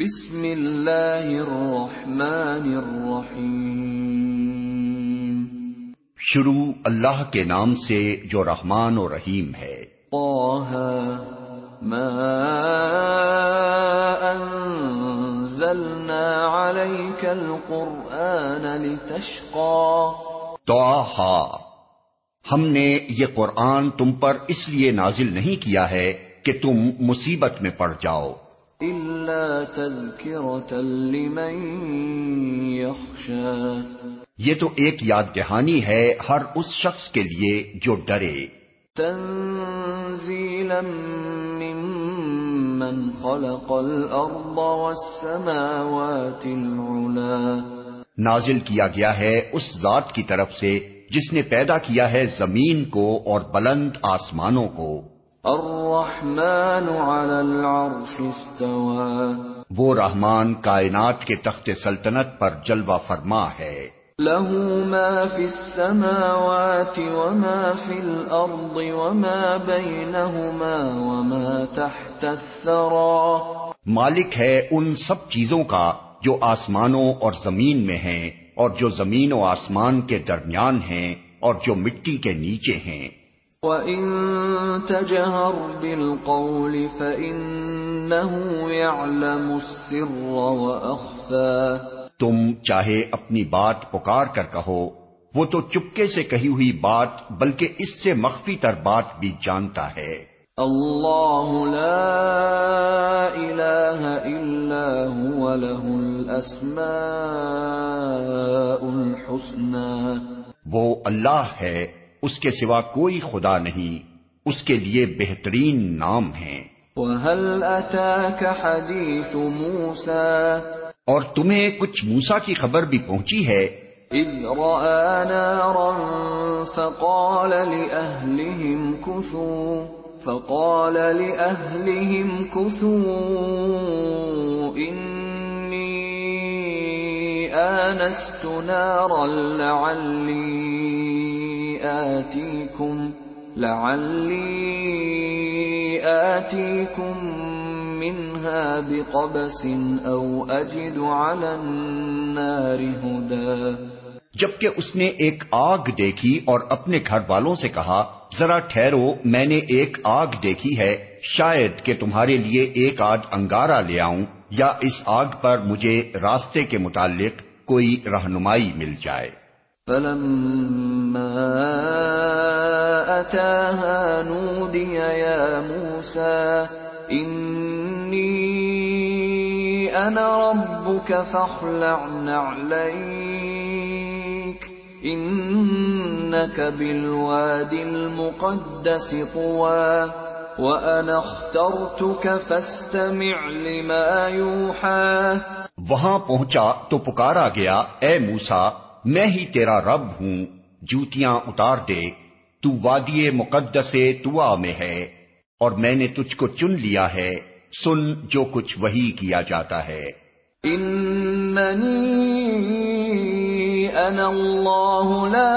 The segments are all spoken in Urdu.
بسم اللہ الرحمن الرحیم۔ شروع اللہ کے نام سے جو رحمان و رحیم ہے۔ طه ما انزلنا عليك القرآن لتشقى توحا ہم نے یہ قرآن تم پر اس لیے نازل نہیں کیا ہے کہ تم مصیبت میں پڑ جاؤ۔ لمن يخشى یہ تو ایک یاد دہانی ہے ہر اس شخص کے لیے جو ڈرے۔ تنزيلا ممن خلق الأرض والسماوات العلا نازل کیا گیا ہے اس ذات کی طرف سے جس نے پیدا کیا ہے زمین کو اور بلند آسمانوں کو۔ الرحمن على العرش استوى. وہ رحمان کائنات کے تخت سلطنت پر جلوہ فرما ہے۔ له ما في السماوات وما في الأرض وما بينهما وما تحت الثرى. مالک ہے ان سب چیزوں کا جو آسمانوں اور زمین میں ہیں اور جو زمین و آسمان کے درمیان ہیں اور جو مٹی کے نیچے ہیں۔ وَإِن تَجْهَرْ بِالْقَوْلِ فَإِنَّهُ يَعْلَمُ السِّرَّ وَأَخْفَى تم چاہے اپنی بات پکار کر کہو وہ تو چپکے سے کہی ہوئی بات بلکہ اس سے مخفی تر بات بھی جانتا ہے۔ اللہ لا الہ الا هو له الاسماء الحسنى وہ اللہ ہے۔ اس کے سوا کوئی خدا نہیں اس کے لیے بہترین نام ہیں وهل اتاك حديث موسى؟ اور تمہیں کچھ موسا کی خبر بھی پہنچی ہے۔ اذ رأى نارا فقال لأهلهم كثوا فقال لأهلهم كثوا إني آنست نارا لعلي آتيكم لعلي آتيكم منها بقبس أو أجد على النار هدى. جبکہ اس نے ایک آگ دیکھی اور اپنے گھر والوں سے کہا، ذرا ٹھہرو، میں نے ایک آگ دیکھی ہے، شاید کہ تمہارے لیے ایک آدھ انگارہ لے آؤں، یا اس آگ پر مجھے راستے کے متعلق کوئی رہنمائی مل جائے۔ فلما أتاها نودي يا موسى إني أنا ربك فاخلع نعليك إنك بالواد المقدس طوى وأنا اخترتك فاستمع لما يوحى وہاں پہنچا تو پکارا گیا، اے موسا میں ہی تیرا رب ہوں جوتیاں اتار دے تو وادی مقدس توا میں ہے اور میں نے تجھ کو چن لیا ہے سن جو کچھ وہی کیا جاتا ہے۔ إنني أنا الله لا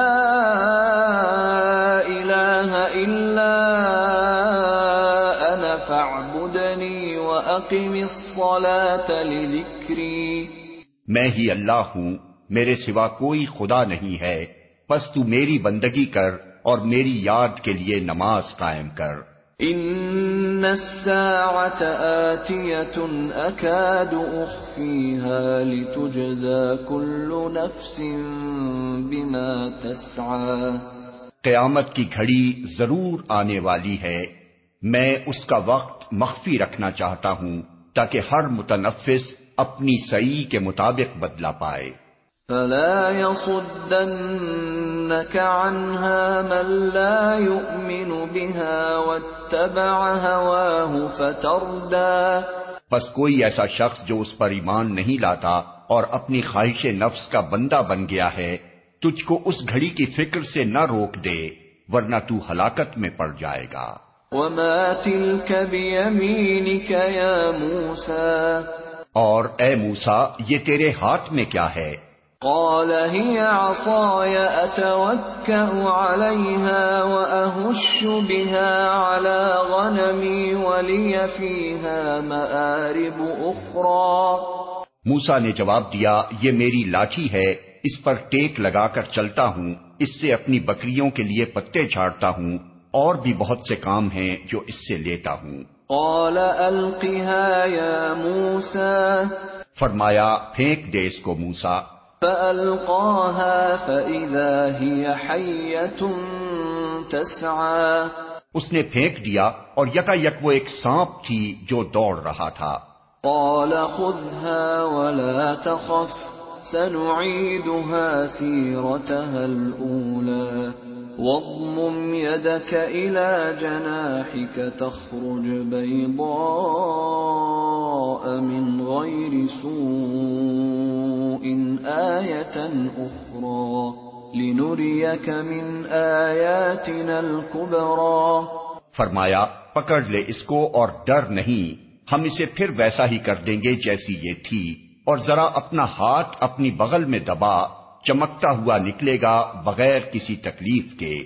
إله إلا أنا فاعبدني وأقم الصلاة لذكري میں ہی اللہ ہوں میرے سوا کوئی خدا نہیں ہے بس تو میری بندگی کر اور میری یاد کے لیے نماز قائم کر۔ إن الساعة آتية أكاد أخفيها لتجزى كل نفس بما تسعى۔ قیامت کی گھڑی ضرور آنے والی ہے۔ میں اس کا وقت مخفی رکھنا چاہتا ہوں تاکہ ہر متنفس اپنی سعی کے مطابق بدلا پائے۔ فلا يصدنك عنها من لا يؤمن بها واتبع هواه فتردى بس کوئی ایسا شخص جو اس پر ایمان نہیں لاتا اور اپنی خواہش نفس کا بندہ بن گیا ہے تجھ کو اس گھڑی کی فکر سے نہ روک دے ورنہ تو ہلاکت میں پڑ جائے گا۔ وما تلك بيمينك يا موسى اور اے موسا یہ تیرے ہاتھ میں کیا ہے؟ قال هي عصاي اتوكا عليها واهش بها على غنمي ولي فيها مآرب اخرى موسا نے جواب دیا یہ میری لاٹھی ہے اس پر ٹیک لگا کر چلتا ہوں اس سے اپنی بکریوں کے لیے پتے جھاڑتا ہوں اور بھی بہت سے کام ہیں جو اس سے لیتا ہوں۔ قال القها يا موسى. فرمایا پھینک دے اس کو موسا فالقاها فاذا هي حيه تسعى. اس نے پھینک دیا اور یکا یک وہ ایک سانپ تھی جو دوڑ رہا تھا۔ قال خذها ولا تخف سنعيدها سيرتها الاولى واضمم يدك إلى جناحك تخرج بيضاء من غير سوء آية أخرى لنريك من آياتنا الكبرى. فرمایا، پکڑ لے اس کو اور ڈر نہیں، ہم اسے پھر ویسا ہی کر دیں گے جیسی یہ تھی، اور ذرا اپنا ہاتھ اپنی بغل میں دبا۔ چمکتا ہوا نکلے گا بغیر کسی تکلیف کے۔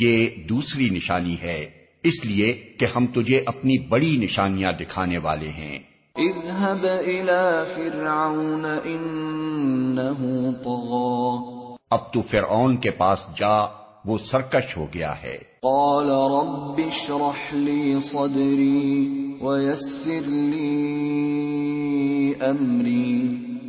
یہ دوسری نشانی ہے۔ اس لیے کہ ہم تجھے اپنی بڑی نشانیاں دکھانے والے ہیں۔ اذهب الى فرعون انه طغى۔ اب تو فرعون کے پاس جا وہ سرکش ہو گیا ہے۔ قال رب اشرح لي صدري ويسر لي امري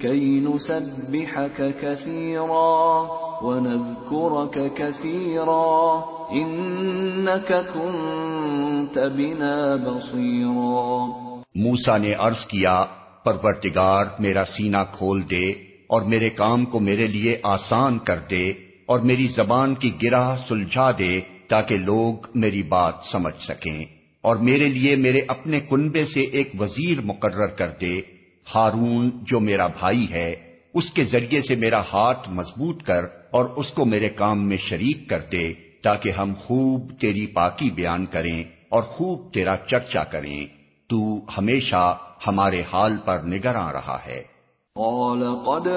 كي نسبحك كثيرا ونذكرك كثيرا كنت بنا بصيرا موسا نے عرض کیا پرورتگار میرا سینہ کھول دے اور میرے کام کو میرے لیے آسان کر دے اور میری زبان کی گرہ سلجھا دے تاکہ لوگ میری بات سمجھ سکیں اور میرے لیے میرے اپنے کنبے سے ایک وزیر مقرر کر دے ہارون جو میرا بھائی ہے اس کے ذریعے سے میرا ہاتھ مضبوط کر اور اس کو میرے کام میں شریک کر دے تاکہ ہم خوب تیری پاکی بیان کریں اور خوب تیرا چرچا کریں۔ تو ہمیشہ ہمارے حال پر نگراں رہا ہے۔ قال قد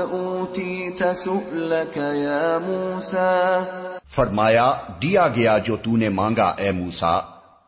سؤلك يا موسى۔ فرمایا دیا گیا جو تو نے مانگا اے موسا۔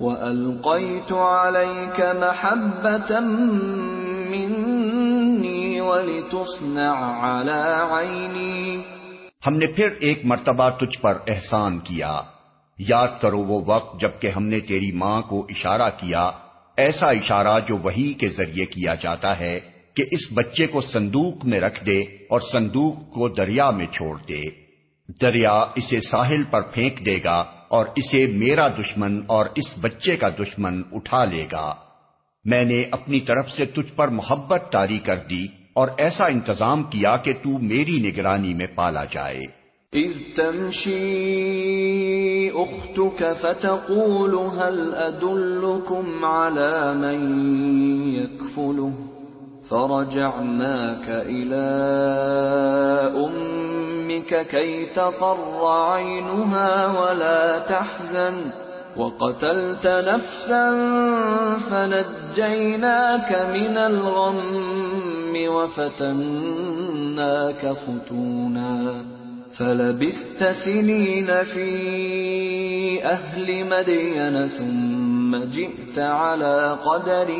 وَأَلْقَيْتُ عَلَيْكَ مَحَبَّةً مِّنِّي وَلِتُصْنَعَ عَلَىٰ عَيْنِي۔ ہم نے پھر ایک مرتبہ تجھ پر احسان کیا۔ یاد کرو وہ وقت جبکہ ہم نے تیری ماں کو اشارہ کیا۔ ایسا اشارہ جو وہی کے ذریعے کیا جاتا ہے کہ اس بچے کو صندوق میں رکھ دے اور صندوق کو دریا میں چھوڑ دے۔ دریا اسے ساحل پر پھینک دے گا۔ اور اسے میرا دشمن اور اس بچے کا دشمن اٹھا لے گا۔ میں نے اپنی طرف سے تجھ پر محبت تاری کر دی اور ایسا انتظام کیا کہ تو میری نگرانی میں پالا جائے۔ اذ تمشی اختك فتقول هل ادلكم على من يكفله فرجعناك الى ام كي تقر عينها ولا تحزن وقتلت نفسا فنجيناك من الغم وفتناك فتونا فلبثت سنين في أهل مدين ثم جئت على قدر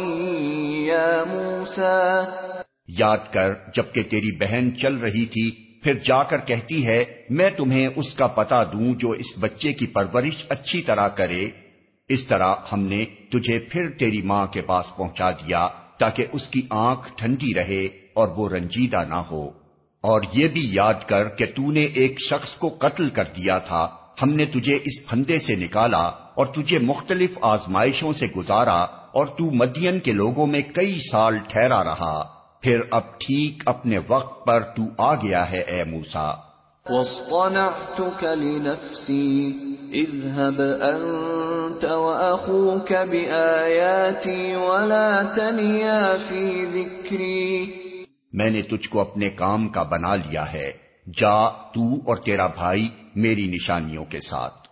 يا موسى یاد کر جبکہ تیری بہن چل رہی تھی پھر جا کر کہتی ہے، میں تمہیں اس کا پتا دوں جو اس بچے کی پرورش اچھی طرح کرے۔ اس طرح ہم نے تجھے پھر تیری ماں کے پاس پہنچا دیا تاکہ اس کی آنکھ ٹھنڈی رہے اور وہ رنجیدہ نہ ہو۔ اور یہ بھی یاد کر کہ تو نے ایک شخص کو قتل کر دیا تھا۔ ہم نے تجھے اس پھندے سے نکالا اور تجھے مختلف آزمائشوں سے گزارا اور تو مدین کے لوگوں میں کئی سال ٹھہرا رہا۔ پھر اب ٹھیک اپنے وقت پر تو آ گیا ہے اے موسا واصطنعتك لنفسي اذهب وأخوك بآياتي ولا تنيا في ذكري۔ میں نے تجھ کو اپنے کام کا بنا لیا ہے۔ جا تو اور تیرا بھائی میری نشانیوں کے ساتھ۔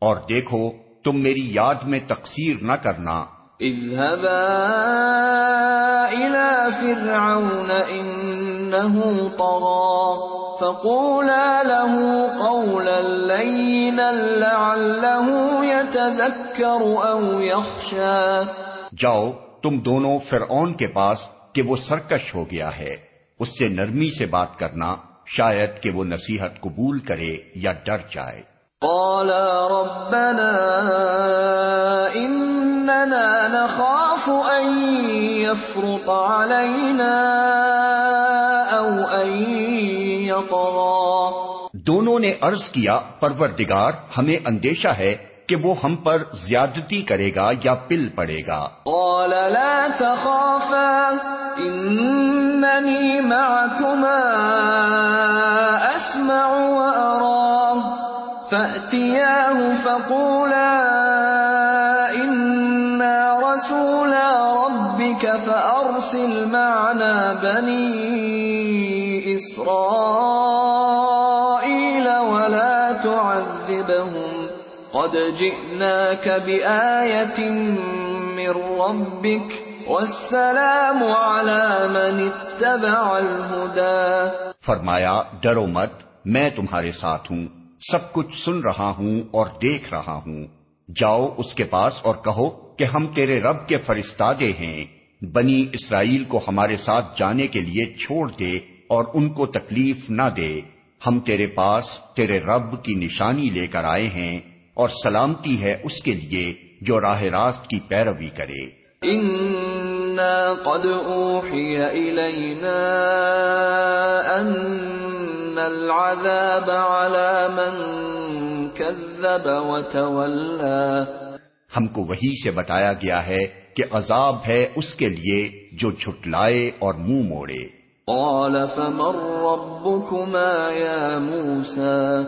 اور دیکھو تم میری یاد میں تقصیر نہ کرنا۔ اذهبا الى فرعون انه طغى فقولا له قولا لينا لعله يتذكر او يخشى. جاؤ، تم دونوں فرعون کے پاس کہ وہ سرکش ہو گیا ہے۔ اس سے نرمی سے بات کرنا شاید کہ وہ نصیحت قبول کرے یا ڈر جائے۔ قال ربنا اننا نخاف ان يفرط علينا او ان دونوں نے عرض کیا پروردگار ہمیں اندیشہ ہے کہ وہ ہم پر زیادتی کرے گا یا پل پڑے گا۔ قال لا تخافا انني معكما فاتياه فقولا انا رسولا ربك فارسل معنا بني إسرائيل ولا تعذبهم قد جئناك بآية من ربك والسلام على من اتبع الهدى فرمایا، ڈرو مت، میں تمہارے ساتھ ہوں۔ سب کچھ سن رہا ہوں اور دیکھ رہا ہوں۔ جاؤ اس کے پاس اور کہو کہ ہم تیرے رب کے فرستادے ہیں۔ بنی اسرائیل کو ہمارے ساتھ جانے کے لیے چھوڑ دے اور ان کو تکلیف نہ دے۔ ہم تیرے پاس تیرے رب کی نشانی لے کر آئے ہیں اور سلامتی ہے اس کے لیے جو راہ راست کی پیروی کرے۔ قد اوحی الینا ان العذاب على من كذب وتولى ہم کو وہی سے بتایا گیا ہے کہ عذاب ہے اس کے لیے جو جھٹلائے اور منہ مو موڑے۔ قال فمن ربكما يا موسى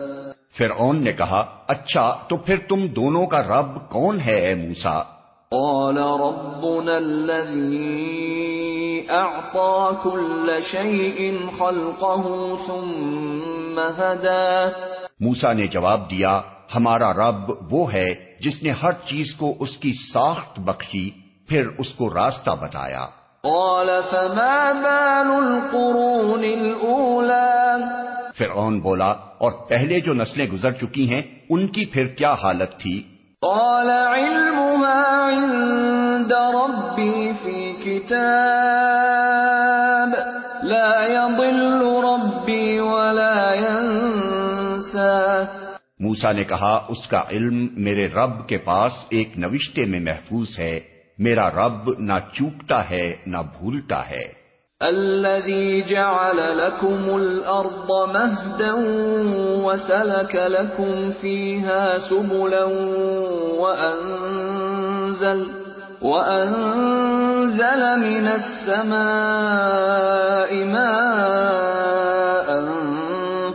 فرعون نے کہا اچھا تو پھر تم دونوں کا رب کون ہے اے موسا قال ربنا الذي اعطى كل شيء خلقه ثم هدى. موسا نے جواب دیا ہمارا رب وہ ہے جس نے ہر چیز کو اس کی ساخت بخشی پھر اس کو راستہ بتایا۔ قال فما بال القرون الاولى فرعون بولا اور پہلے جو نسلیں گزر چکی ہیں ان کی پھر کیا حالت تھی؟ قال علمها عند ربي في كتاب لا يضل ربي ولا ينسى. موسا نے کہا، اس کا علم میرے رب کے پاس ایک نوشتے میں محفوظ ہے، میرا رب نہ چوکتا ہے، نہ بھولتا ہے۔ الذي جعل لكم الارض مهدا وسلك لكم فيها سبلا وانزل وانزل من السماء ماء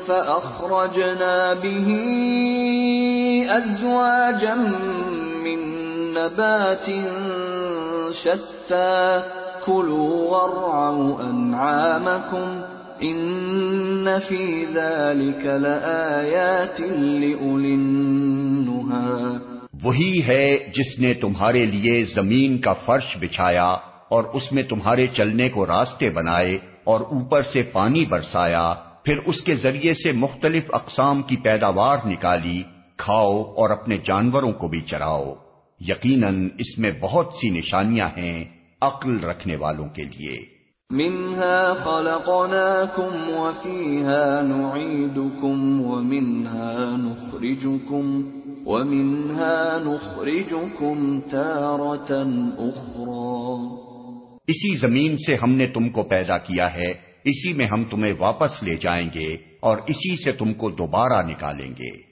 فاخرجنا به ازواجا من نبات ان في ذلك لآيات لأولي وہی ہے جس نے تمہارے لیے زمین کا فرش بچھایا اور اس میں تمہارے چلنے کو راستے بنائے اور اوپر سے پانی برسایا۔ پھر اس کے ذریعے سے مختلف اقسام کی پیداوار نکالی۔ کھاؤ اور اپنے جانوروں کو بھی چراؤ۔ یقیناً اس میں بہت سی نشانیاں ہیں۔ عقل رکھنے والوں کے لیے۔ منها خلقناكم وفيها نعيدكم ومنها نخرجكم ومنها نخرجكم تارة أخرى اسی زمین سے ہم نے تم کو پیدا کیا ہے اسی میں ہم تمہیں واپس لے جائیں گے اور اسی سے تم کو دوبارہ نکالیں گے۔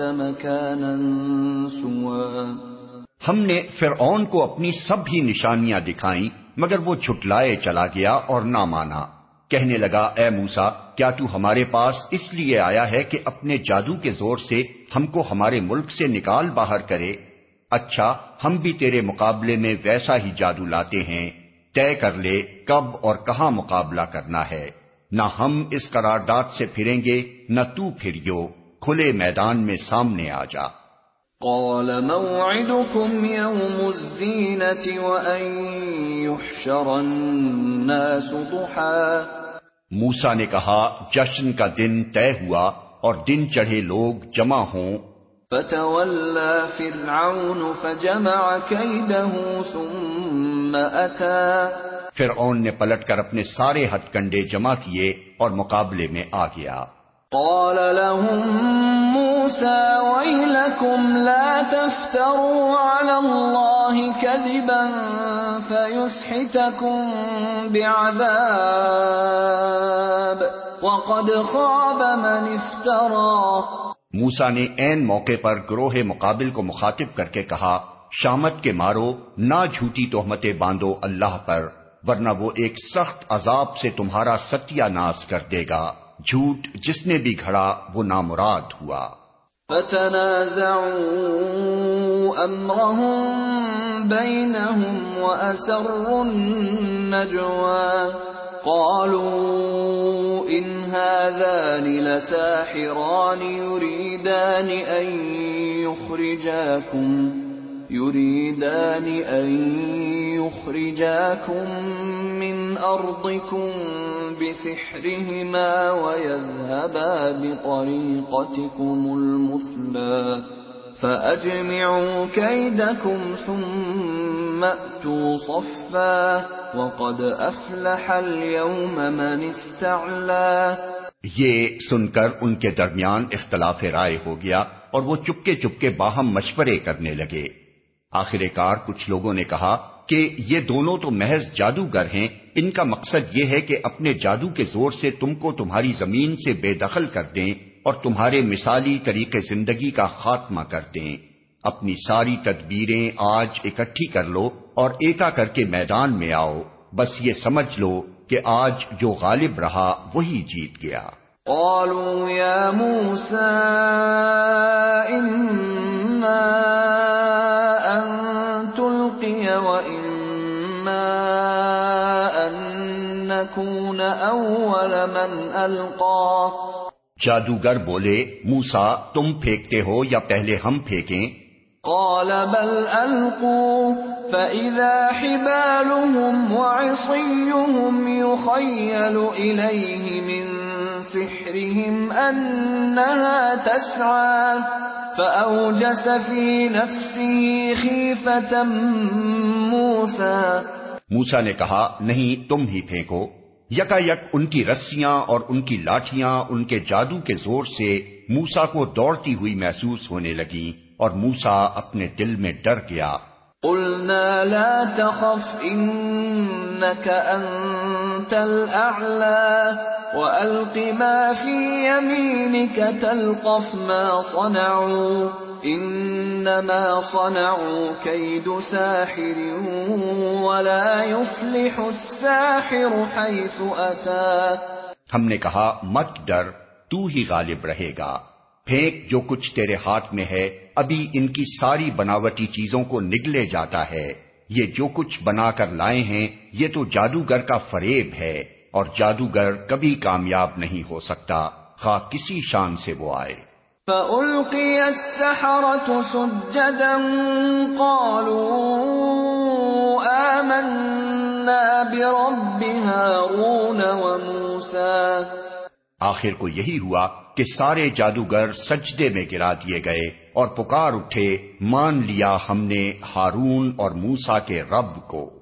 مَكَانًا سُوًى ہم نے فرعون کو اپنی سب ہی نشانیاں دکھائیں، مگر وہ چھٹلائے چلا گیا اور نہ مانا۔ کہنے لگا، اے موسا کیا تو ہمارے پاس اس لیے آیا ہے کہ اپنے جادو کے زور سے ہم کو ہمارے ملک سے نکال باہر کرے؟ اچھا ہم بھی تیرے مقابلے میں ویسا ہی جادو لاتے ہیں۔ طے کر لے کب اور کہاں مقابلہ کرنا ہے۔ نہ ہم اس قرارداد سے پھریں گے، نہ تو پھریو کھلے میدان میں سامنے آ جا۔ قال موعدكم يوم الزينة وأن يحشر الناس ضحا موسا نے کہا جشن کا دن طے ہوا اور دن چڑھے لوگ جمع ہوں۔ فتولى فرعون فجمع كيده ثم أتى. فرعون نے پلٹ کر اپنے سارے ہتھ کنڈے جمع کیے اور مقابلے میں آ گیا۔ قال لهم موسى ويلكم لا تفتروا على الله كذبا فيسحتكم بعذاب وقد خاب من افترى. موسا نے این موقع پر گروہ مقابل کو مخاطب کر کے کہا، شامت کے مارو، نہ جھوٹی تہمتیں باندھو اللہ پر، ورنہ وہ ایک سخت عذاب سے تمہارا ستیہ ناس کر دے گا۔ جھوٹ جس نے بھی گھڑا وہ نامراد ہوا۔ قالوا إن هذان لساحران يريدان أن يخرجاكم يريدان أن يخرجاكم من أرضكم بسحرهما ويذهبا بطريقتكم المثلى فأجمعوا كيدكم ثم أتوا صفا وقد أفلح اليوم من استعلا یہ سن کر ان کے درمیان اختلاف رائے ہو گیا اور وہ چپکے چپکے باہم مشورے کرنے لگے۔ آخر کار کچھ لوگوں نے کہا کہ یہ دونوں تو محض جادوگر ہیں، ان کا مقصد یہ ہے کہ اپنے جادو کے زور سے تم کو تمہاری زمین سے بے دخل کر دیں اور تمہارے مثالی طریقے زندگی کا خاتمہ کر دیں۔ اپنی ساری تدبیریں آج اکٹھی کر لو اور ایکا کر کے میدان میں آؤ۔ بس یہ سمجھ لو کہ آج جو غالب رہا وہی جیت گیا۔ قالوا يا موسى إما أن تلقي وإما أن نكون أول من ألقى. جادوگر بولے موسا تم پھینکتے ہو یا پہلے ہم پھینکیں؟ قال بل القوا فاذا حبالهم وعصيهم يخيل اليه من سحرهم انها تسعى فاوجس في نفسه خيفه موسى. موسا نے کہا نہیں تم ہی پھینکو۔ یکا یک ان کی رسیاں اور ان کی لاٹیاں ان کے جادو کے زور سے موسا کو دوڑتی ہوئی محسوس ہونے لگی اور موسا اپنے دل میں ڈر گیا۔ قلنا لا تخف انك انت الاعلى والق ما في يمينك تلقف ما صنعوا انما صنعوا كيد ساحر ولا يفلح الساحر حيث اتى ہم نے کہا، مت ڈر، تو ہی غالب رہے گا۔ پھینک جو کچھ تیرے ہاتھ میں ہے، ابھی ان کی ساری بناوٹی چیزوں کو نگلے جاتا ہے۔ یہ جو کچھ بنا کر لائے ہیں، یہ تو جادوگر کا فریب ہے۔ اور جادوگر کبھی کامیاب نہیں ہو سکتا۔ خواہ کسی شان سے وہ آئے۔ فألقي السحرة سجدا قالوا آمنا برب هارون وموسى۔ آخر کو یہی ہوا کہ سارے جادوگر سجدے میں گرا دیے گئے اور پکار اٹھے مان لیا ہم نے ہارون اور موسا کے رب کو۔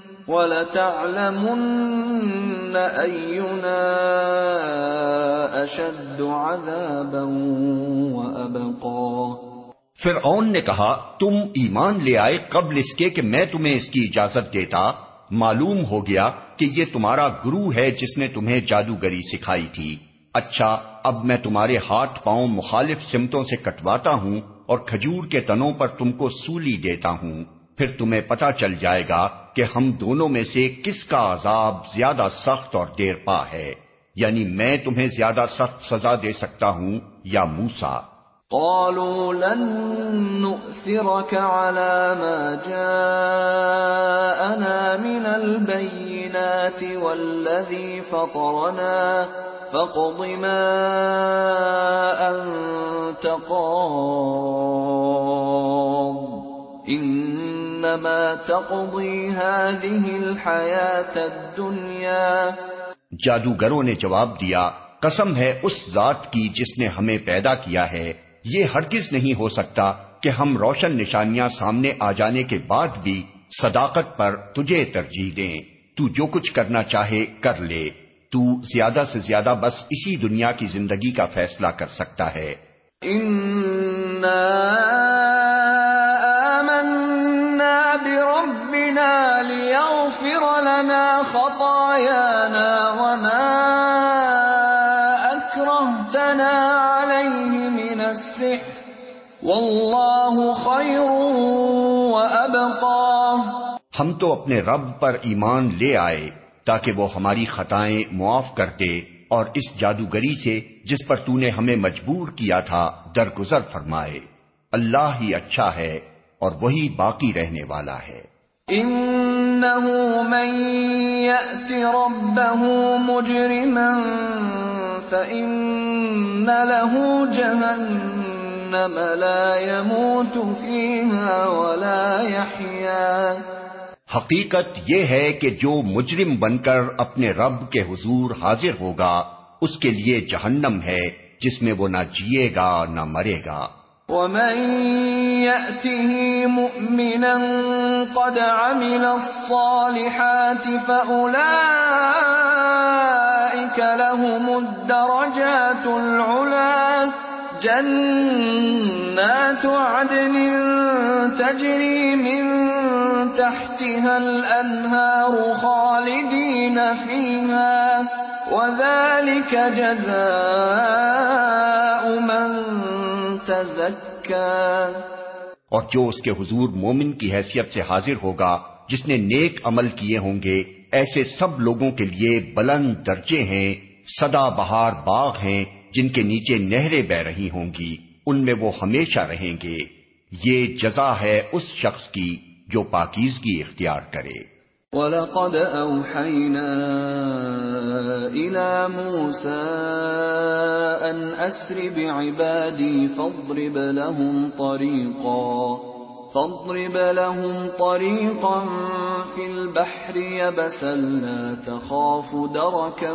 وَلَتَعْلَمُنَّ أَيُّنَا أَشَدُّ عَذَابًا وَأَبْقَى. فرعون نے کہا، تم ایمان لے آئے قبل اس کے کہ میں تمہیں اس کی اجازت دیتا۔ معلوم ہو گیا کہ یہ تمہارا گرو ہے جس نے تمہیں جادوگری سکھائی تھی۔ اچھا اب میں تمہارے ہاتھ پاؤں مخالف سمتوں سے کٹواتا ہوں اور کھجور کے تنوں پر تم کو سولی دیتا ہوں۔ پھر تمہیں پتا چل جائے گا کہ ہم دونوں میں سے کس کا عذاب زیادہ سخت اور دیر پا ہے۔ یعنی میں تمہیں زیادہ سخت سزا دے سکتا ہوں یا موسا قالوا لن نؤثرك على ما جاءنا من البينات والذي فطرنا، فاقض ما أنت قاض. انما تقضی هذه الحیات الدنیا جادوگروں نے جواب دیا قسم ہے اس ذات کی جس نے ہمیں پیدا کیا ہے۔ یہ ہرگز نہیں ہو سکتا کہ ہم روشن نشانیاں سامنے آ جانے کے بعد بھی صداقت پر تجھے ترجیح دیں۔ تو جو کچھ کرنا چاہے کر لے۔ تو زیادہ سے زیادہ بس اسی دنیا کی زندگی کا فیصلہ کر سکتا ہے۔ ليغفر والله خير وأبقى ہم تو اپنے رب پر ایمان لے آئے تاکہ وہ ہماری خطائیں معاف کر دے اور اس جادوگری سے جس پر تو نے ہمیں مجبور کیا تھا درگزر فرمائے۔ اللہ ہی اچھا ہے اور وہی باقی رہنے والا ہے۔ انه من يات ربه مجرما فان له جهنم لا يموت فيها ولا يحيا۔ حقیقت یہ ہے کہ جو مجرم بن کر اپنے رب کے حضور حاضر ہوگا اس کے لیے جہنم ہے جس میں وہ نہ جیے گا نہ مرے گا۔ ومن يأته مؤمنا قد عمل الصالحات فأولئك لهم الدرجات العلا جنات عدن تجري من تحتها الأنهار خالدين فيها وذلك جزاء من اور جو اس کے حضور مومن کی حیثیت سے حاضر ہوگا، جس نے نیک عمل کیے ہوں گے، ایسے سب لوگوں کے لیے بلند درجے ہیں سدا بہار باغ ہیں جن کے نیچے نہریں بہ رہی ہوں گی، ان میں وہ ہمیشہ رہیں گے۔ یہ جزا ہے اس شخص کی جو پاکیزگی اختیار کرے۔ وَلَقَدْ أَوْحَيْنَا إِلَى مُوسَىٰ أَنْ أَسْرِ بِعِبَادِي فَاضْرِبْ لَهُمْ طَرِيقًا، فَاضْرِبْ لَهُمْ طَرِيقًا فِي الْبَحْرِ يَبَسًا، لَا تَخَافُ دَرَكًا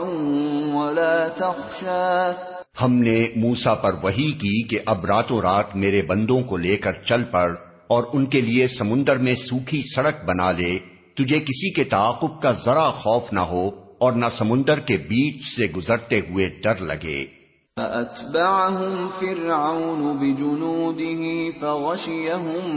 وَلَا تَخْشَىٰ ہم نے موسا پر وحی کی کہ اب راتوں رات میرے بندوں کو لے کر چل پڑ اور ان کے لیے سمندر میں سوکھی سڑک بنا لے تجھے کسی کے تعاقب کا ذرا خوف نہ ہو اور نہ سمندر کے بیچ سے گزرتے ہوئے ڈر لگے۔ فَأَتْبَعَهُمْ فِرْعَوْنُ بِجُنُودِهِ فَغَشِيَهُمْ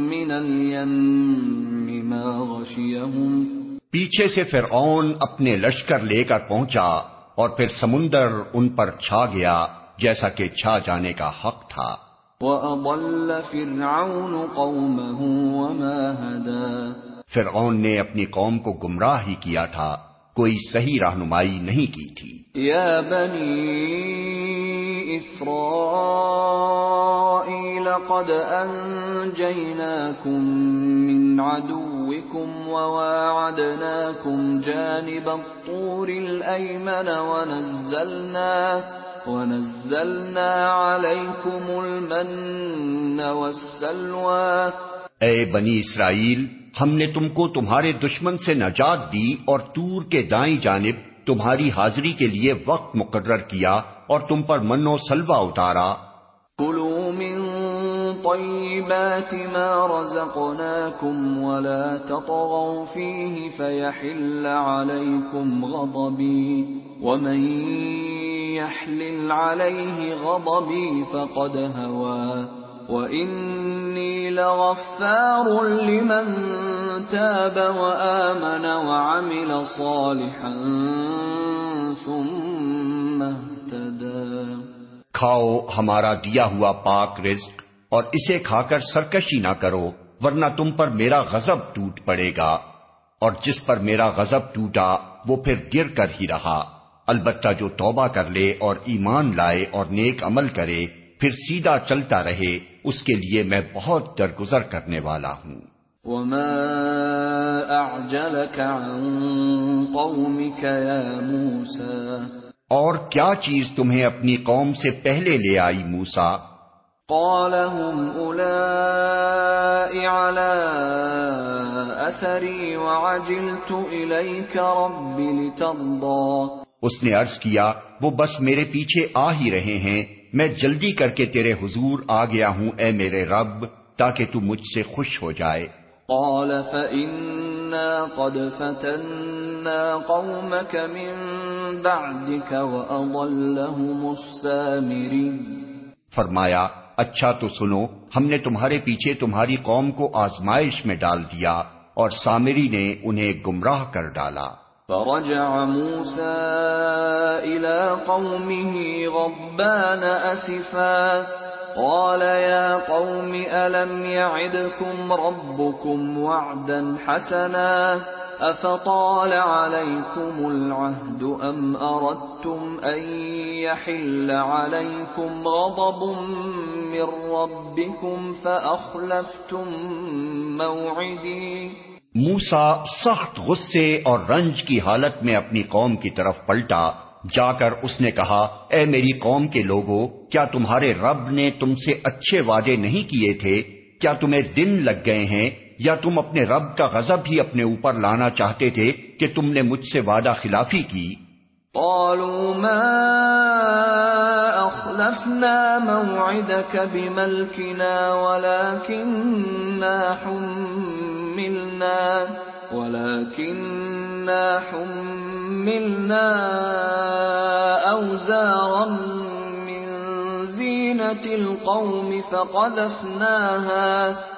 مِنَ الْيَمِّ مَا غَشِيَهُمْ۔ پیچھے سے فرعون اپنے لشکر لے کر پہنچا۔ اور پھر سمندر ان پر چھا گیا جیسا کہ چھا جانے کا حق تھا۔ وَأَضَلَّ فِرْعَوْنُ قَوْمَهُ وَمَا هَدَى۔ فرعون نے اپنی قوم کو گمراہ ہی کیا تھا کوئی صحیح رہنمائی نہیں کی تھی۔ یا بنی اسرائیل قد انجیناکم من عدوکم وواعدناکم جانب الطور الایمن ونزلنا ونزلنا علیکم المن والسلوى. اے بنی اسرائیل ہم نے تم کو تمہارے دشمن سے نجات دی اور تور کے دائیں جانب تمہاری حاضری کے لیے وقت مقرر کیا اور تم پر من و سلوا اتارا۔ كلوا من طيبات ما رزقناكم ولا تطغوا فيه فيحل عليكم غضبي ومن يحلل عليه غضبي فقد هوى وَإِنِّي لَغَفَّارٌ لِّمَن تَابَ وَآمَنَ وَعَمِلَ صَالِحًا ثُمَّ اهْتَدَىٰ. کھاؤ ہمارا دیا ہوا پاک رزق اور اسے کھا کر سرکشی نہ کرو ورنہ تم پر میرا غضب ٹوٹ پڑے گا۔ اور جس پر میرا غضب ٹوٹا وہ پھر گر کر ہی رہا۔ البتہ جو توبہ کر لے اور ایمان لائے اور نیک عمل کرے پھر سیدھا چلتا رہے اس کے لیے میں بہت درگزر کرنے والا ہوں۔ وما اعجلك عن قومك يا موسى؟ اور کیا چیز تمہیں اپنی قوم سے پہلے لے آئی موسا قال هم اولئك على اثري وعجلت اليك رب لترضى اس نے عرض کیا وہ بس میرے پیچھے آ ہی رہے ہیں میں جلدی کر کے تیرے حضور آ گیا ہوں اے میرے رب تاکہ تو مجھ سے خوش ہو جائے۔ قال فإنا قد فتنا قومك من بعدك وأضلهم السامري فرمایا اچھا تو سنو، ہم نے تمہارے پیچھے تمہاری قوم کو آزمائش میں ڈال دیا اور سامری نے انہیں گمراہ کر ڈالا۔ فرجع موسى إلى قومه غضبان أسفا۔ قال يا قوم ألم يعدكم ربكم وعدا حسنا؟ أفطال عليكم العهد أم أردتم أن يحل عليكم غضب من ربكم فأخلفتم موعدي موسا سخت غصے اور رنج کی حالت میں اپنی قوم کی طرف پلٹا۔ جا کر اس نے کہا، اے میری قوم کے لوگوں کیا تمہارے رب نے تم سے اچھے وعدے نہیں کیے تھے؟ کیا تمہیں دن لگ گئے ہیں؟ یا تم اپنے رب کا غضب ہی اپنے اوپر لانا چاہتے تھے کہ تم نے مجھ سے وعدہ خلافی کی؟ قالوا ما اخلفنا موعدك بملكنا ولكننا حملنا ولكننا حملنا اوزارا من زينة القوم فقذفناها.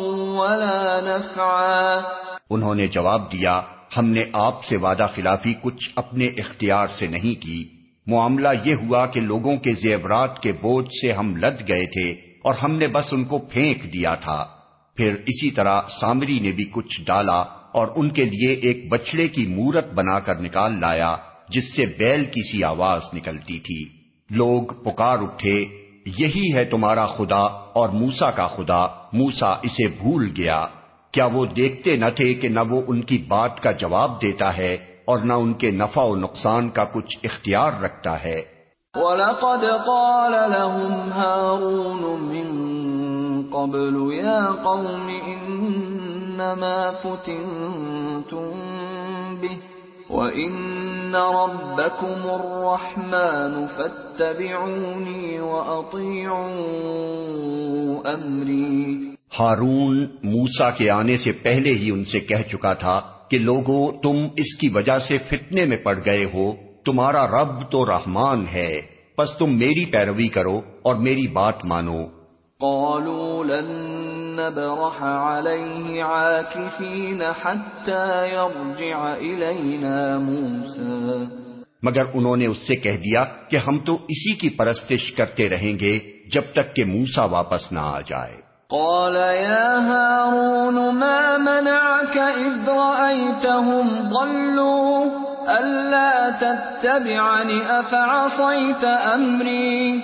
ولا نفعا۔ انہوں نے جواب دیا، ہم نے آپ سے وعدہ خلافی کچھ اپنے اختیار سے نہیں کی۔ معاملہ یہ ہوا کہ لوگوں کے زیورات کے بوجھ سے ہم لد گئے تھے اور ہم نے بس ان کو پھینک دیا تھا۔ پھر اسی طرح سامری نے بھی کچھ ڈالا اور ان کے لیے ایک بچڑے کی مورت بنا کر نکال لایا، جس سے بیل کی سی آواز نکلتی تھی۔ لوگ پکار اٹھے یہی ہے تمہارا خدا اور موسا کا خدا۔ موسا اسے بھول گیا۔ کیا وہ دیکھتے نہ تھے کہ نہ وہ ان کی بات کا جواب دیتا ہے اور نہ ان کے نفع و نقصان کا کچھ اختیار رکھتا ہے؟ وَلَقَدْ قَالَ لَهُمْ هَارُونُ مِن قَبْلُ يَا قَوْمِ إِنَّمَا فُتِنْتُمْ بِهِ وَإِنَّ رَبَّكُمُ الرَّحْمَنُ فَاتَّبِعُونِي وَأَطِيعُوا أَمْرِي۔ ہارون موسا کے آنے سے پہلے ہی ان سے کہہ چکا تھا کہ لوگوں تم اس کی وجہ سے فتنے میں پڑ گئے ہو تمہارا رب تو رحمان ہے پس تم میری پیروی کرو اور میری بات مانو۔ قالوا لن نبرح عليه عاكفين حتى يرجع إلينا موسى. مگر انہوں نے اس سے کہہ دیا کہ ہم تو اسی کی پرستش کرتے رہیں گے جب تک کہ موسا واپس نہ آ جائے۔ قال يا هارون ما منعك إذ رأيتهم ضلوا؟ ألا تتبعني أفعصيت أمري؟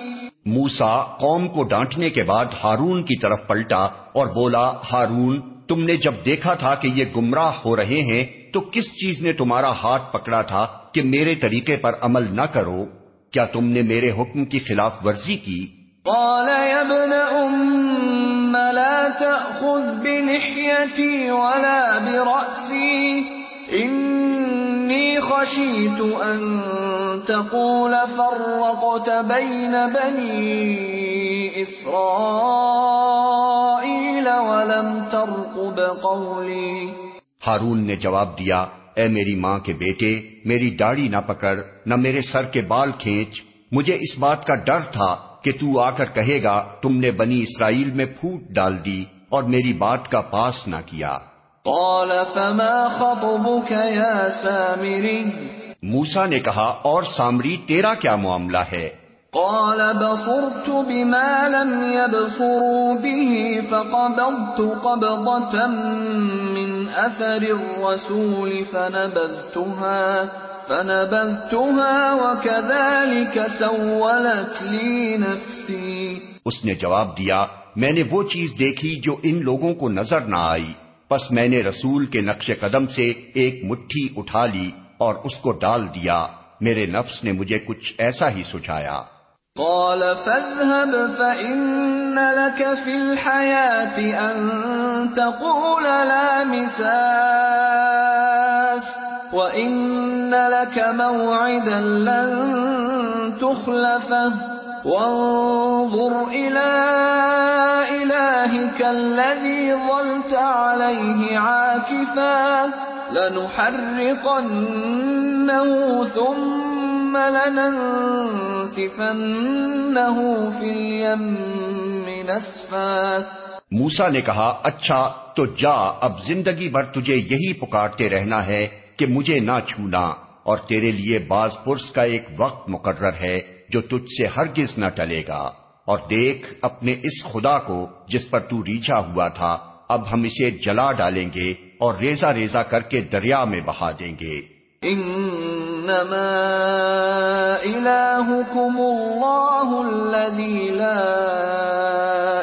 موسا قوم کو ڈانٹنے کے بعد ہارون کی طرف پلٹا اور بولا، ہارون، تم نے جب دیکھا تھا کہ یہ گمراہ ہو رہے ہیں، تو کس چیز نے تمہارا ہاتھ پکڑا تھا کہ میرے طریقے پر عمل نہ کرو؟ کیا تم نے میرے حکم کی خلاف ورزی کی؟ قال، يا ابن ام لا تأخذ بلحيتي ولا برأسي انی خشیت ان تقول فرقت بین بنی اسرائیل ولم ترقب قولی ہارون نے جواب دیا، اے میری ماں کے بیٹے، میری داڑھی نہ پکڑ، نہ میرے سر کے بال کھینچ۔ مجھے اس بات کا ڈر تھا کہ تو آ کر کہے گا، تم نے بنی اسرائیل میں پھوٹ ڈال دی اور میری بات کا پاس نہ کیا۔ قال فما خطبك يا سامري؟ موسا نے کہا اور سامری تیرا کیا معاملہ ہے؟ قال بصرت بما لم يبصروا به فقبضت قبضة من أثر الرسول فنبذتها فنبذتها وكذلك سولت لي نفسي. اس نے جواب دیا میں نے وہ چیز دیکھی جو ان لوگوں کو نظر نہ آئی۔ پس میں نے رسول کے نقش قدم سے ایک مٹھی اٹھا لی اور اس کو ڈال دیا۔ میرے نفس نے مجھے کچھ ایسا ہی سجھایا۔ قال فاذهب فإن لك في الحياة أن تقول لا مساس وإن لك موعدا لن تخلفه وانظر إلى إلهك الذي ظلت عليه عاكفا لنحرقنه ثم لننسفنه في اليم نسفا موسا نے کہا اچھا تو جا، اب زندگی بھر تجھے یہی پکارتے رہنا ہے کہ مجھے نہ چھونا اور تیرے لیے باز پرس کا ایک وقت مقرر ہے۔ جو تجھ سے ہرگز نہ ٹلے گا اور دیکھ اپنے اس خدا کو جس پر تو ریچھا ہوا تھا اب ہم اسے جلا ڈالیں گے اور ریزا ریزا کر کے دریا میں بہا دیں گے۔ انما الہکم اللہ الذی لا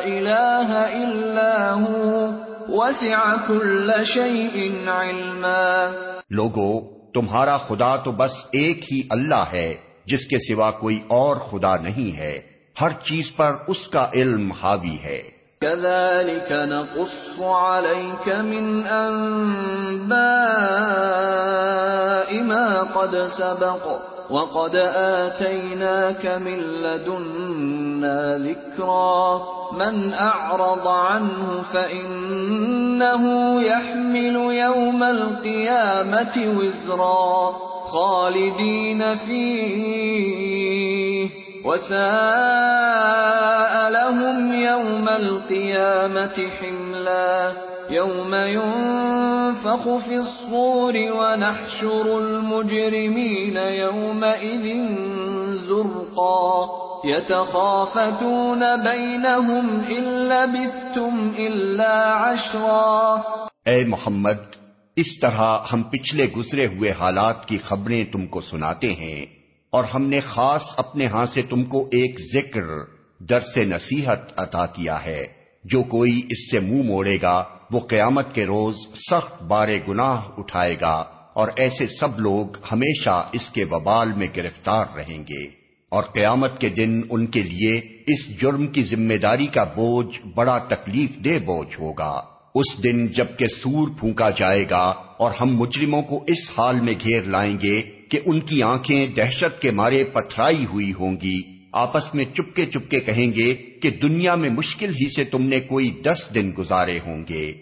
الہ الا وسع کل شیء علما۔ لوگو تمہارا خدا تو بس ایک ہی اللہ ہے۔ جس کے سوا کوئی اور خدا نہیں ہے، ہر چیز پر اس کا علم حاوی ہے۔ كذلك نقص عليك من أنباء ما قد سبق، وقد آتيناك من لدنا ذكرا۔ من أعرض عنه فإنه يحمل يوم القيامة وزرا۔ خالدین فیہ وساء لهم يوم القيامة حملا يوم ينفخ في الصور ونحشر المجرمين يومئذ زرقا يتخافتون بينهم إن لبثتم إلا عشرا اے محمد اس طرح ہم پچھلے گزرے ہوئے حالات کی خبریں تم کو سناتے ہیں اور ہم نے خاص اپنے ہاں سے تم کو ایک ذکر، درس نصیحت عطا کیا ہے۔ جو کوئی اس سے منہ موڑے گا، وہ قیامت کے روز سخت بارے گناہ اٹھائے گا اور ایسے سب لوگ ہمیشہ اس کے وبال میں گرفتار رہیں گے۔ اور قیامت کے دن ان کے لیے اس جرم کی ذمہ داری کا بوجھ بڑا تکلیف دہ بوجھ ہوگا۔ اس دن جبکہ سور پھونکا جائے گا اور ہم مجرموں کو اس حال میں گھیر لائیں گے کہ ان کی آنکھیں دہشت کے مارے پتھرائی ہوئی ہوں گی، آپس میں چپکے چپکے کہیں گے کہ دنیا میں مشکل ہی سے تم نے کوئی دس دن گزارے ہوں گے۔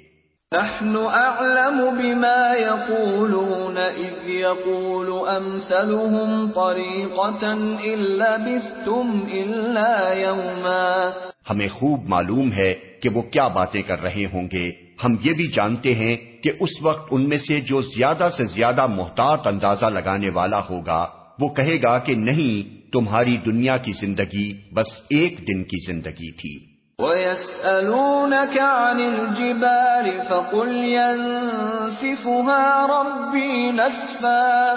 نحن اعلم بما يقولون اذ يقول امثلهم طريقة الا بثتم الا يوما. ہمیں خوب معلوم ہے کہ وہ کیا باتیں کر رہے ہوں گے۔ ہم یہ بھی جانتے ہیں کہ اس وقت ان میں سے جو زیادہ سے زیادہ محتاط اندازہ لگانے والا ہوگا، وہ کہے گا کہ نہیں، تمہاری دنیا کی زندگی بس ایک دن کی زندگی تھی۔ وَيَسْأَلُونَكَ عَنِ الْجِبَالِ فَقُلْ يَنسِفُهَا رَبِّي نَسْفًا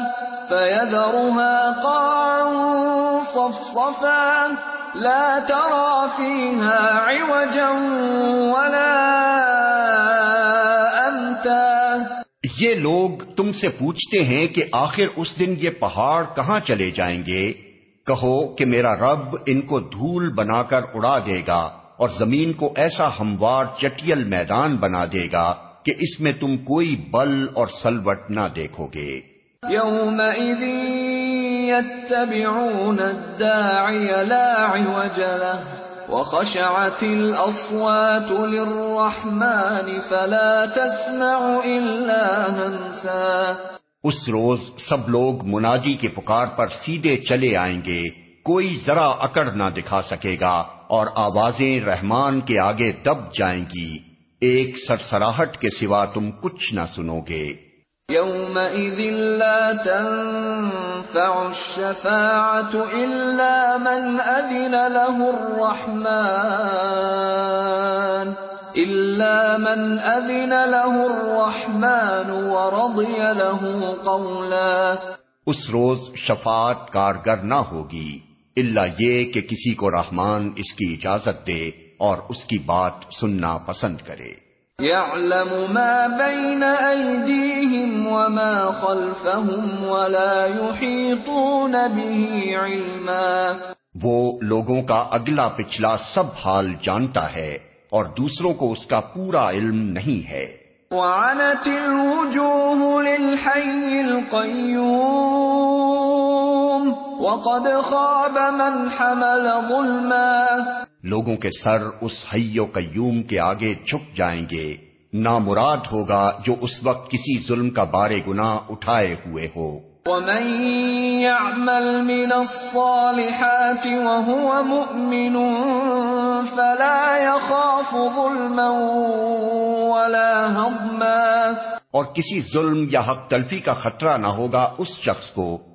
فَيَذَرُهَا قَاعًا صَفْصَفًا لا ترى فيها عوجا ولا امتا یہ لوگ تم سے پوچھتے ہیں کہ آخر اس دن یہ پہاڑ کہاں چلے جائیں گے؟ کہو کہ میرا رب ان کو دھول بنا کر اڑا دے گا۔ اور زمین کو ایسا ہموار چٹیل میدان بنا دے گا کہ اس میں تم کوئی بل اور سلوٹ نہ دیکھو گے۔ یوم يتبعون الداعي لا عوج له وخشعت الأصوات للرحمن فلا تسمع إلا همسا۔ اس روز سب لوگ منادی کے پکار پر سیدھے چلے آئیں گے۔ کوئی ذرا اکڑ نہ دکھا سکے گا۔ اور آوازیں رحمان کے آگے دب جائیں گی۔ ایک سرسراہٹ کے سوا تم کچھ نہ سنو گے۔ يومئذ لا تنفع الشفاعة إلا من أذن له الرحمن إلا من أذن له الرحمن ورضي له قولا اس روز شفاعت کارگر نہ ہوگی۔ اللہ یہ کہ کسی کو رحمان اس کی اجازت دے اور اس کی بات سننا پسند کرے۔ يعلم ما بين أيديهم وما خلفهم ولا يحيطون به علما۔ وہ لوگوں کا اگلا پچھلا سب حال جانتا ہے اور دوسروں کو اس کا پورا علم نہیں ہے۔ وعنت الوجوه للحي القيوم وقد خاب من حمل ظلما۔ لوگوں کے سر اس حی و قیوم کے آگے جھک جائیں گے۔ نامراد ہوگا جو اس وقت کسی ظلم کا بارے گنا اٹھائے ہوئے ہو۔ ومن يعمل من الصالحات وهو مؤمن فلا يخاف ظلما ولا هضما۔ اور کسی ظلم یا حق تلفی کا خطرہ نہ ہوگا اس شخص کو۔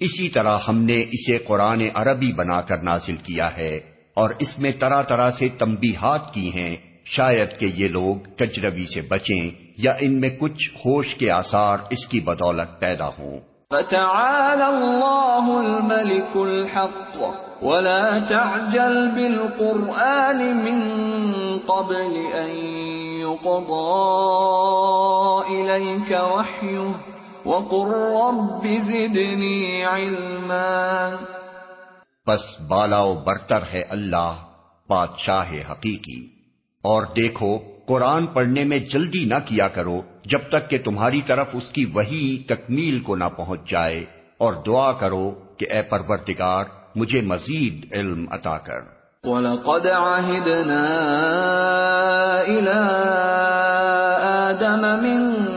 اسی طرح ہم نے اسے قرآن عربی بنا کر نازل کیا ہے اور اس میں طرح طرح سے تمبیحات کی ہیں، شاید کہ یہ لوگ کجروی سے بچیں یا ان میں کچھ ہوش کے آثار اس کی بدولت پیدا ہوں۔ فتعال اللہ الملك الحق ولا تعجل بالقرآن من قبل ان يقضى إليك وحيه وقل رب زدني علما بس بالا و برتر ہے اللہ بادشاہ حقیقی۔ اور دیکھو قرآن پڑھنے میں جلدی نہ کیا کرو جب تک کہ تمہاری طرف اس کی وہی تکمیل کو نہ پہنچ جائے۔ اور دعا کرو کہ اے پروردگار مجھے مزید علم عطا کر۔ وَلَقَدْ عَهِدْنَا إِلَىٰ آدَمَ مِن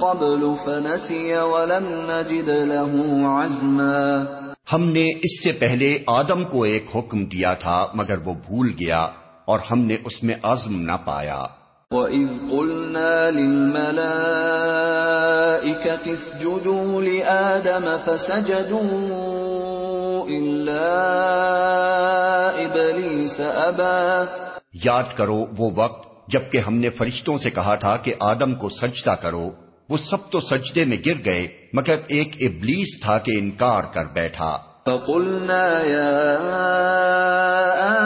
قَبْلُ فَنَسِيَ وَلَمْ نَجِدْ لَهُ عَزْمًا۔ ہم نے اس سے پہلے آدم کو ایک حکم دیا تھا مگر وہ بھول گیا اور ہم نے اس میں عزم نہ پایا۔ وَإِذْ قُلْنَا لِلْمَلَائِكَةِ اسْجُدُوا لِآدَمَ فَسَجَدُوا إِلَّا إِبْلِيسَ أَبَى یاد کرو وہ وقت جبکہ ہم نے فرشتوں سے کہا تھا کہ آدم کو سجدہ کرو۔ وہ سب تو سجدے میں گر گئے مگر ایک ابلیس تھا کہ انکار کر بیٹھا۔ فقلنا يا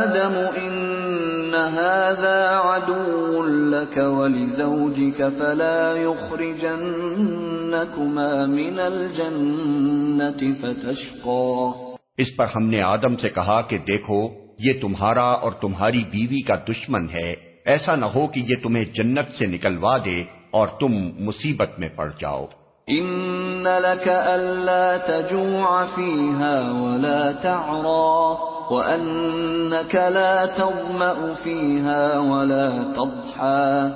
آدم إن هذا عدو لك ولزوجك فلا يخرجنكما من الجنة فتشقى۔ اس پر ہم نے آدم سے کہا کہ دیکھو یہ تمہارا اور تمہاری بیوی کا دشمن ہے۔ ایسا نہ ہو کہ یہ تمہیں جنت سے نکلوا دے۔ اور تم مصیبت میں پڑ جاؤ۔ ان لك الا تجوع فيها ولا تعرى وانك لا تظمأ فيها ولا تضحى۔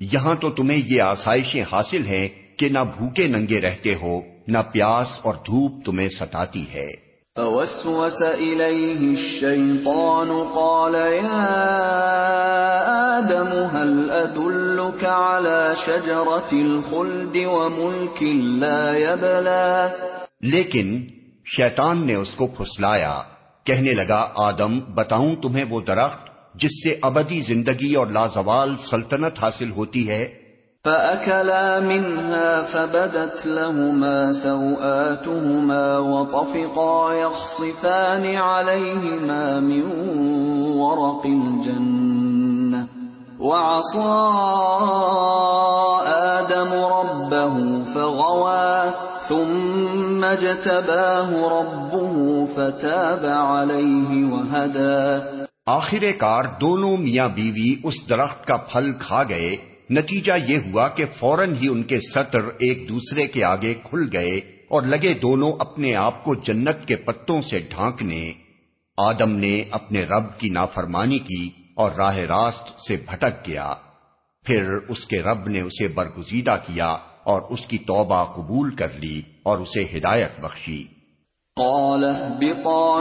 یہاں تو تمہیں یہ آسائشیں حاصل ہیں کہ نہ بھوکے ننگے رہتے ہو نہ پیاس اور دھوپ تمہیں ستاتی ہے۔ فوسوس إليه الشيطان قال يا آدم هل أدلك على شجرة الخلد وملك لا يبلى لیکن شیطان نے اس کو پھسلایا۔ کہنے لگا، آدم، بتاؤں تمہیں وہ درخت جس سے ابدی زندگی اور لازوال سلطنت حاصل ہوتی ہے فأكلا منها فبدت لهما سوآتهما وطفقا يخصفان عليهما من ورق الجنة. وعصى آدم ربه فغوى، ثم اجتباه ربه فتاب عليه وهدى. آخر کار دونوں میاں بیوی اس درخت کا پھل کھا گئے نتیجہ یہ ہوا کہ فوراً ہی ان کے سطر ایک دوسرے کے آگے کھل گئے اور لگے دونوں اپنے آپ کو جنت کے پتوں سے ڈھانکنے۔ آدم نے اپنے رب کی نافرمانی کی اور راہ راست سے بھٹک گیا۔ پھر اس کے رب نے اسے برگزیدہ کیا اور اس کی توبہ قبول کر لی اور اسے ہدایت بخشی۔ قال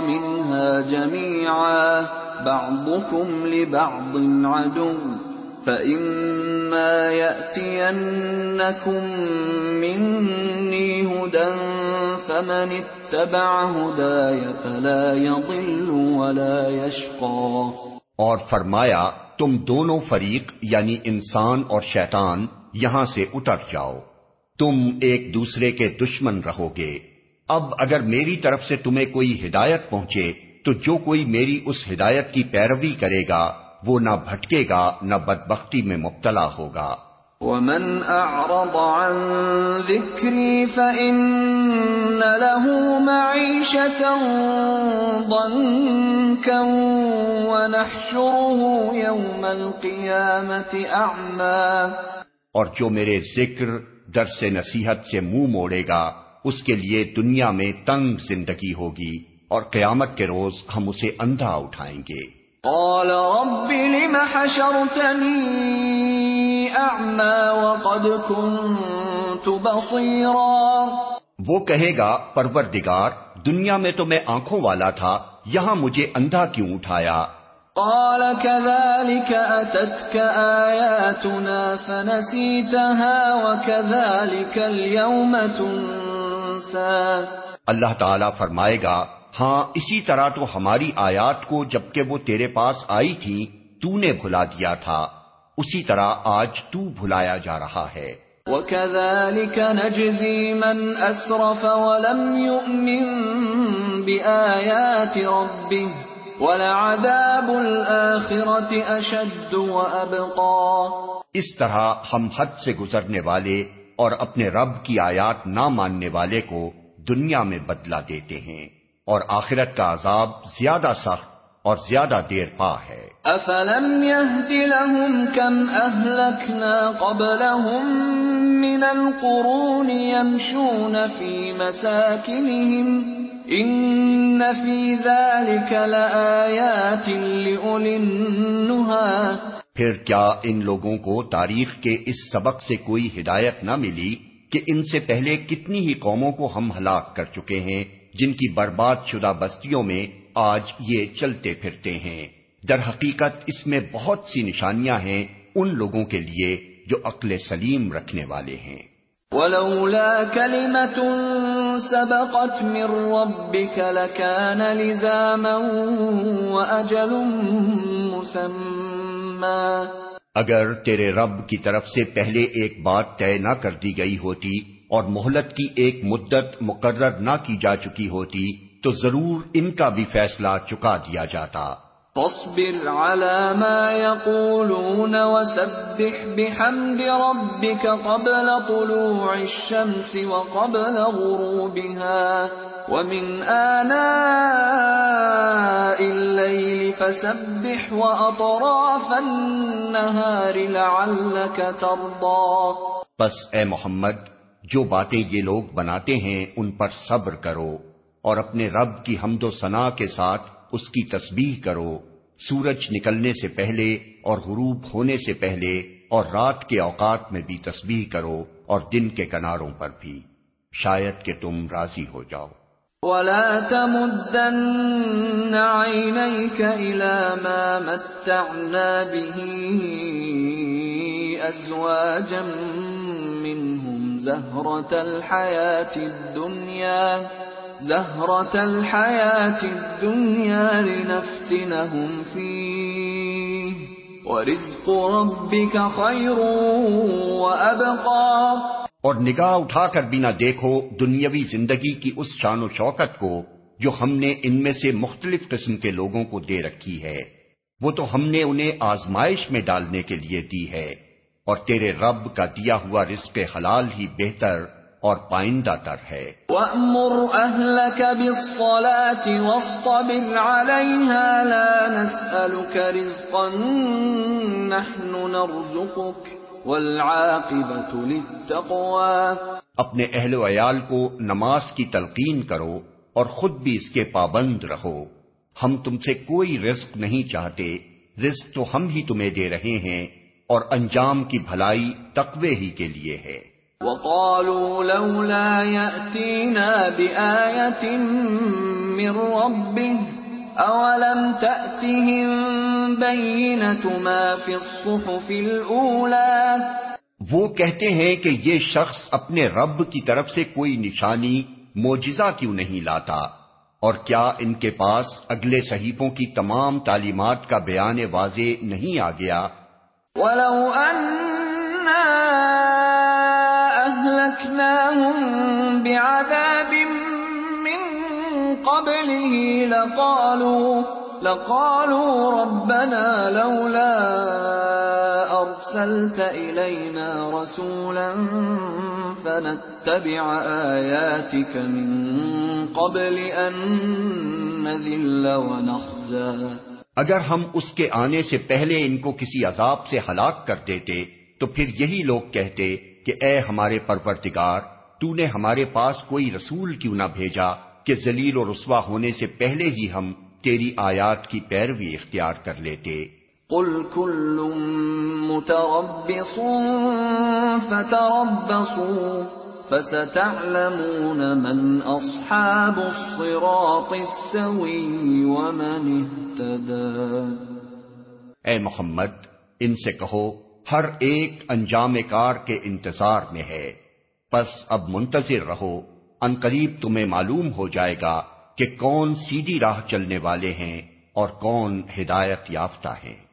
منها جميعا، بعضكم لبعض عدو۔ فَإِمَّا يَأْتِيَنَّكُم مِّنِّي هُدًى فَمَنِ اتَّبَعَ هُدَايَ فَلَا يَضِلُّ وَلَا يَشْقَى اور فرمایا، تم دونوں فریق یعنی انسان اور شیطان یہاں سے اتر جاؤ۔ تم ایک دوسرے کے دشمن رہو گے۔ اب اگر میری طرف سے تمہیں کوئی ہدایت پہنچے، تو جو کوئی میری اس ہدایت کی پیروی کرے گا وہ نہ بھٹکے گا نہ بدبختی میں مبتلا ہوگا۔ ومن اعرض عن ذکری فإن له معیشتا ضنکا ونحشره یوم القیامت اعما اور جو میرے ذکر درس نصیحت سے منہ مو موڑے گا اس کے لیے دنیا میں تنگ زندگی ہوگی اور قیامت کے روز ہم اسے اندھا اٹھائیں گے۔ قال رب لم حشرتني اعمى وقد كنت بصيرا؟ وہ کہے گا پروردگار دنیا میں تو میں آنکھوں والا تھا یہاں مجھے اندھا کیوں اٹھایا؟ قال كذلك اتتك اياتنا فنسيتها وكذلك اليوم تنسى. اللہ تعالی فرمائے گا ہاں اسی طرح تو ہماری آیات کو جبکہ وہ تیرے پاس آئی تھی تو نے بھلا دیا تھا۔ اسی طرح آج تو بھلایا جا رہا ہے۔ وَكَذَلِكَ نَجْزِي مَنْ أَسْرَفَ وَلَمْ يُؤْمِن بِآيَاتِ رَبِّهِ وَلَعَذَابُ الْآخِرَةِ أَشَدُّ وَأَبْقَى۔ اس طرح ہم حد سے گزرنے والے اور اپنے رب کی آیات نہ ماننے والے کو دنیا میں بدلہ دیتے ہیں۔ اور آخرت کا عذاب زیادہ سخت اور زیادہ دیر پا ہے۔ افلم يهد لهم كم اهلكنا قبلهم من القرون يمشون في مساكنهم ان في ذلك لآيات لأولي النهى پھر کیا ان لوگوں کو تاریخ کے اس سبق سے کوئی ہدایت نہ ملی کہ ان سے پہلے کتنی ہی قوموں کو ہم ہلاک کر چکے ہیں جن کی برباد شدہ بستیوں میں آج یہ چلتے پھرتے ہیں۔ در حقیقت اس میں بہت سی نشانیاں ہیں ان لوگوں کے لیے جو عقل سلیم رکھنے والے ہیں۔ ولولا كلمة سبقت من ربك لكان لزاما وأجل مسمى۔ اگر تیرے رب کی طرف سے پہلے ایک بات طے نہ کر دی گئی ہوتی اور مہلت کی ایک مدت مقرر نہ کی جا چکی ہوتی تو ضرور ان کا بھی فیصلہ چکا دیا جاتا۔ فاصبر على ما يقولون وسبح بحمد ربك قبل طلوع الشمس وقبل غروبها ومن آناء الليل فسبح وأطراف النهار لعلك ترضى۔ بس اے محمد جو باتیں یہ لوگ بناتے ہیں ان پر صبر کرو اور اپنے رب کی حمد و ثنا کے ساتھ اس کی تسبیح کرو۔ سورج نکلنے سے پہلے اور غروب ہونے سے پہلے اور رات کے اوقات میں بھی تسبیح کرو اور دن کے کناروں پر بھی۔ شاید کہ تم راضی ہو جاؤ۔ ولا تمدن عينيك إلى ما متعنا به أزواجا منهم زهرة الحياة الدنيا زهرة الحياة الدنيا لنفتنهم فيه ورزق ربك خير وأبقى اور نگاہ اٹھا کر بھی نہ دیکھو دنیاوی زندگی کی اس شان و شوکت کو جو ہم نے ان میں سے مختلف قسم کے لوگوں کو دے رکھی ہے۔ وہ تو ہم نے انہیں آزمائش میں ڈالنے کے لیے دی ہے۔ اور تیرے رب کا دیا ہوا رزق حلال ہی بہتر اور پائندہ تر ہے۔ وَأْمُرْ أَهْلَكَ بِالصَّلَاةِ وَاصْطَبِرْ عَلَيْهَا لَا نَسْأَلُكَ رِزْقًا نَحْنُ نَرْزُقُكَ اپنے اہل و عیال کو نماز کی تلقین کرو اور خود بھی اس کے پابند رہو۔ ہم تم سے کوئی رزق نہیں چاہتے۔ رزق تو ہم ہی تمہیں دے رہے ہیں۔ اور انجام کی بھلائی تقوی ہی کے لیے ہے۔ وقالوا لولا يأتينا بآية من ربه اولم تأتهم بينة ما في الصحف الأولى؟ وہ کہتے ہیں کہ یہ شخص اپنے رب کی طرف سے کوئی نشانی موجزہ کیوں نہیں لاتا؟ اور کیا ان کے پاس اگلے صحیفوں کی تمام تعلیمات کا بیان واضح نہیں آ گیا؟ وَلَوْ أَنَّا أَهْلَكْنَاهُمْ بِعَذَابٍ قبله لقالوا لقالوا ربنا لولا أرسلت إلينا رسولا فنتبع آياتك من قبل أن نذل ونخزى. اگر ہم اس کے آنے سے پہلے ان کو کسی عذاب سے ہلاک کر دیتے، تو پھر یہی لوگ کہتے کہ اے ہمارے پرورتگار تو نے ہمارے پاس کوئی رسول کیوں نہ بھیجا کہ ذلیل و رسوا ہونے سے پہلے ہی ہم تیری آیات کی پیروی اختیار کر لیتے؟ قل كل متربص فتربصوا۔ فستعلمون من اصحاب الصراط السوي ومن اهتدى. اے محمد، ان سے کہو، ہر ایک انجام کار کے انتظار میں ہے۔ پس اب منتظر رہو، ان قریب تمہیں معلوم ہو جائے گا کہ کون سیدھی راہ چلنے والے ہیں اور کون ہدایت یافتہ ہیں۔